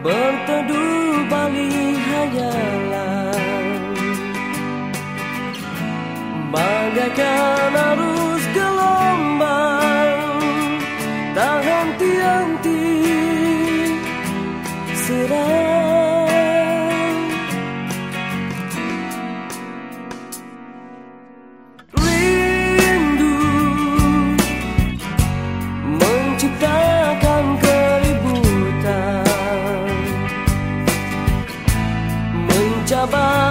berteduh Bali hayalan bagaikan arus gelombang tak henti-henti. Siram Bye.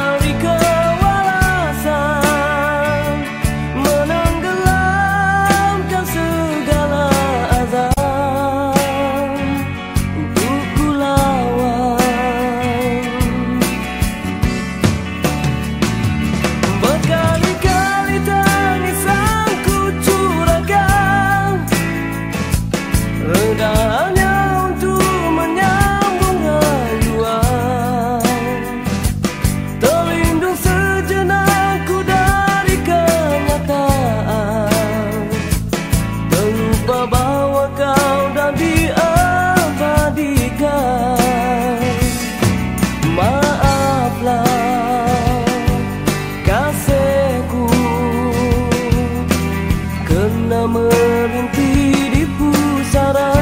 merintih di pusara